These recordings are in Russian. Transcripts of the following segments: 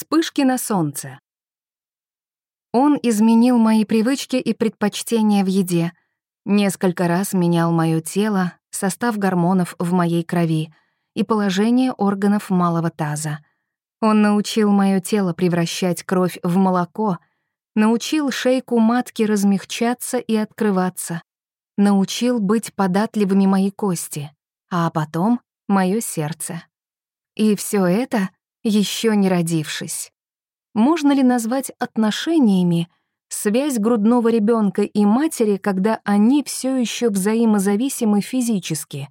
Вспышки на солнце. Он изменил мои привычки и предпочтения в еде, несколько раз менял моё тело, состав гормонов в моей крови и положение органов малого таза. Он научил моё тело превращать кровь в молоко, научил шейку матки размягчаться и открываться, научил быть податливыми мои кости, а потом — моё сердце. И всё это еще не родившись. Можно ли назвать отношениями связь грудного ребенка и матери, когда они все еще взаимозависимы физически?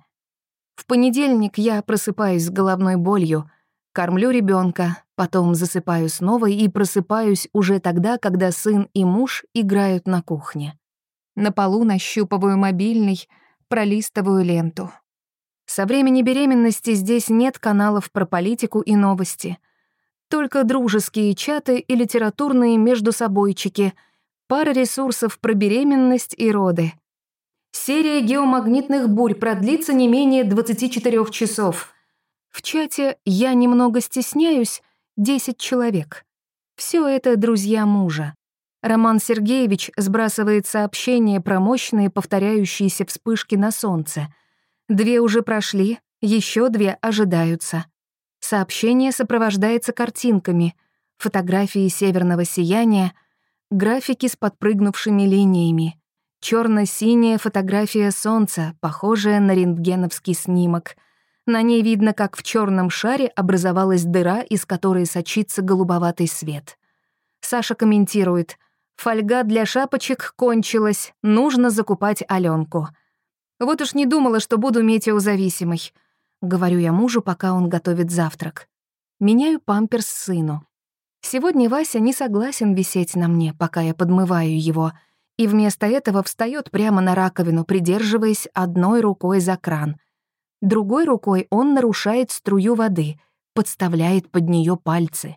В понедельник я просыпаюсь с головной болью, кормлю ребенка, потом засыпаю снова и просыпаюсь уже тогда, когда сын и муж играют на кухне. На полу нащупываю мобильный, пролистываю ленту. Со времени беременности здесь нет каналов про политику и новости. Только дружеские чаты и литературные междусобойчики, пара ресурсов про беременность и роды. Серия геомагнитных бурь продлится не менее 24 часов. В чате «Я немного стесняюсь» 10 человек. Все это друзья мужа. Роман Сергеевич сбрасывает сообщения про мощные повторяющиеся вспышки на солнце — Две уже прошли, еще две ожидаются. Сообщение сопровождается картинками, фотографии северного сияния, графики с подпрыгнувшими линиями, черно синяя фотография солнца, похожая на рентгеновский снимок. На ней видно, как в черном шаре образовалась дыра, из которой сочится голубоватый свет. Саша комментирует — Фольга для шапочек кончилась, нужно закупать Аленку. Вот уж не думала, что буду метеозависимой. Говорю я мужу, пока он готовит завтрак. Меняю памперс сыну. Сегодня Вася не согласен висеть на мне, пока я подмываю его, и вместо этого встает прямо на раковину, придерживаясь одной рукой за кран. Другой рукой он нарушает струю воды, подставляет под нее пальцы.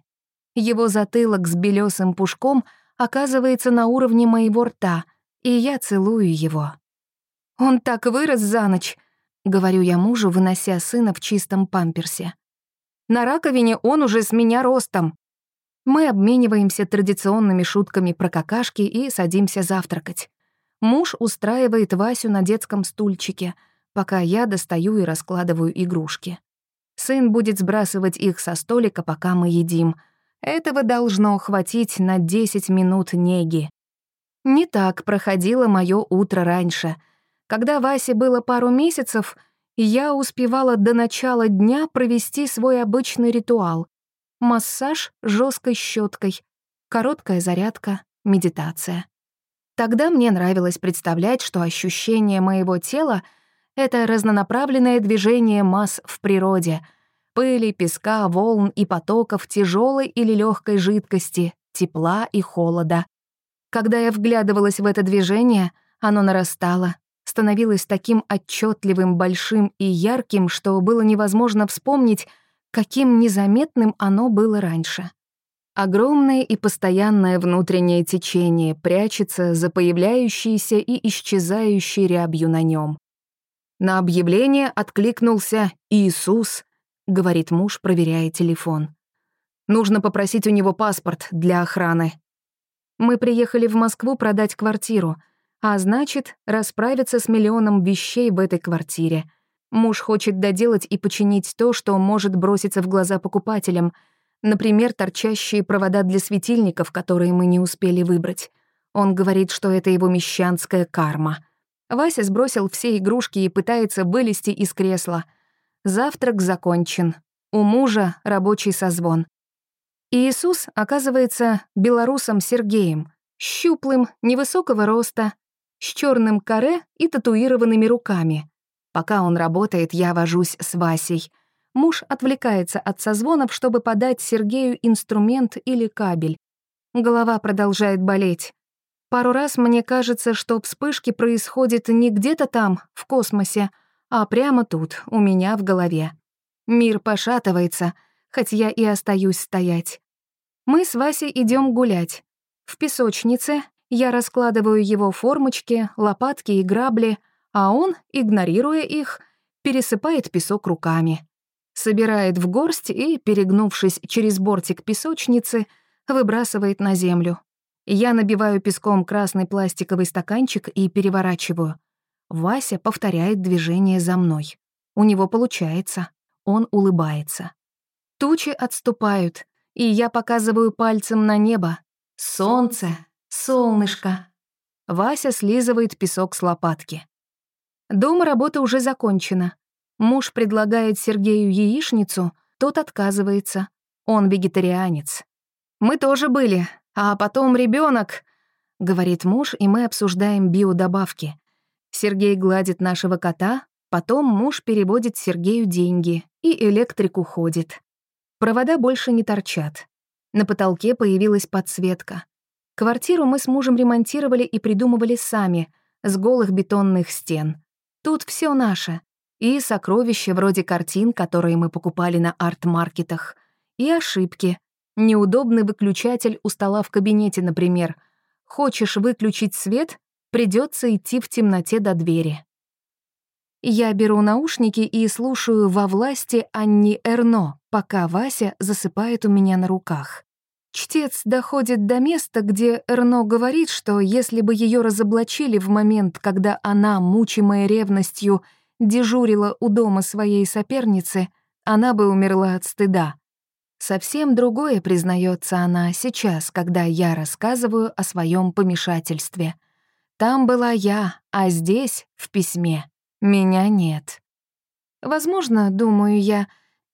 Его затылок с белесым пушком оказывается на уровне моего рта, и я целую его. «Он так вырос за ночь», — говорю я мужу, вынося сына в чистом памперсе. «На раковине он уже с меня ростом». Мы обмениваемся традиционными шутками про какашки и садимся завтракать. Муж устраивает Васю на детском стульчике, пока я достаю и раскладываю игрушки. Сын будет сбрасывать их со столика, пока мы едим. Этого должно хватить на 10 минут неги. Не так проходило моё утро раньше — когда Васе было пару месяцев, я успевала до начала дня провести свой обычный ритуал. Массаж жесткой щеткой, короткая зарядка, медитация. Тогда мне нравилось представлять, что ощущение моего тела — это разнонаправленное движение масс в природе, пыли, песка, волн и потоков тяжелой или легкой жидкости, тепла и холода. Когда я вглядывалась в это движение, оно нарастало, становилось таким отчетливым, большим и ярким, что было невозможно вспомнить, каким незаметным оно было раньше. Огромное и постоянное внутреннее течение прячется за появляющейся и исчезающей рябью на нем. На объявление откликнулся «Иисус», — говорит муж, проверяя телефон. «Нужно попросить у него паспорт для охраны». Мы приехали в Москву продать квартиру — а значит, расправиться с миллионом вещей в этой квартире. Муж хочет доделать и починить то, что может броситься в глаза покупателям, например, торчащие провода для светильников, которые мы не успели выбрать. Он говорит, что это его мещанская карма. Вася сбросил все игрушки и пытается вылезти из кресла. Завтрак закончен. У мужа рабочий созвон. Иисус оказывается белорусом Сергеем, щуплым, невысокого роста, с черным каре и татуированными руками. Пока он работает, я вожусь с Васей. Муж отвлекается от созвонов, чтобы подать Сергею инструмент или кабель. Голова продолжает болеть. Пару раз мне кажется, что вспышки происходят не где-то там, в космосе, а прямо тут, у меня в голове. Мир пошатывается, хоть я и остаюсь стоять. Мы с Васей идем гулять. В песочнице я раскладываю его формочки, лопатки и грабли, а он, игнорируя их, пересыпает песок руками. собирает в горсть и, перегнувшись через бортик песочницы, выбрасывает на землю. Я набиваю песком красный пластиковый стаканчик и переворачиваю. Вася повторяет движение за мной. У него получается. Он улыбается. Тучи отступают, и я показываю пальцем на небо. Солнце, солнышко. Вася слизывает песок с лопатки. Дома работа уже закончена. Муж предлагает Сергею яичницу, тот отказывается. Он вегетарианец. «Мы тоже были, а потом ребенок, говорит муж, и мы обсуждаем биодобавки. Сергей гладит нашего кота, потом муж переводит Сергею деньги, и электрик уходит. Провода больше не торчат. На потолке появилась подсветка. Квартиру мы с мужем ремонтировали и придумывали сами, с голых бетонных стен. Тут все наше. И сокровища вроде картин, которые мы покупали на арт-маркетах. И ошибки. Неудобный выключатель у стола в кабинете, например. Хочешь выключить свет — придется идти в темноте до двери. Я беру наушники и слушаю «Во власти Анни Эрно», пока Вася засыпает у меня на руках. Чтец доходит до места, где Эрно говорит, что если бы ее разоблачили в момент, когда она, мучимая ревностью, дежурила у дома своей соперницы, она бы умерла от стыда. Совсем другое признается она сейчас, когда я рассказываю о своем помешательстве. Там была я, а здесь, в письме, меня нет. Возможно, думаю я,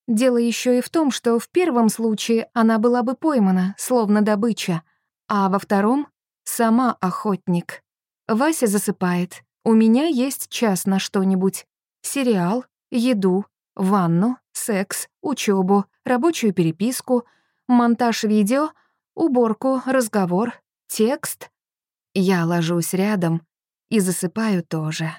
дело еще и в том, что в первом случае она была бы поймана, словно добыча, а во втором — сама охотник. Вася засыпает. У меня есть час на что-нибудь. Сериал, еду, ванну, секс, учебу, рабочую переписку, монтаж видео, уборку, разговор, текст. Я ложусь рядом и засыпаю тоже.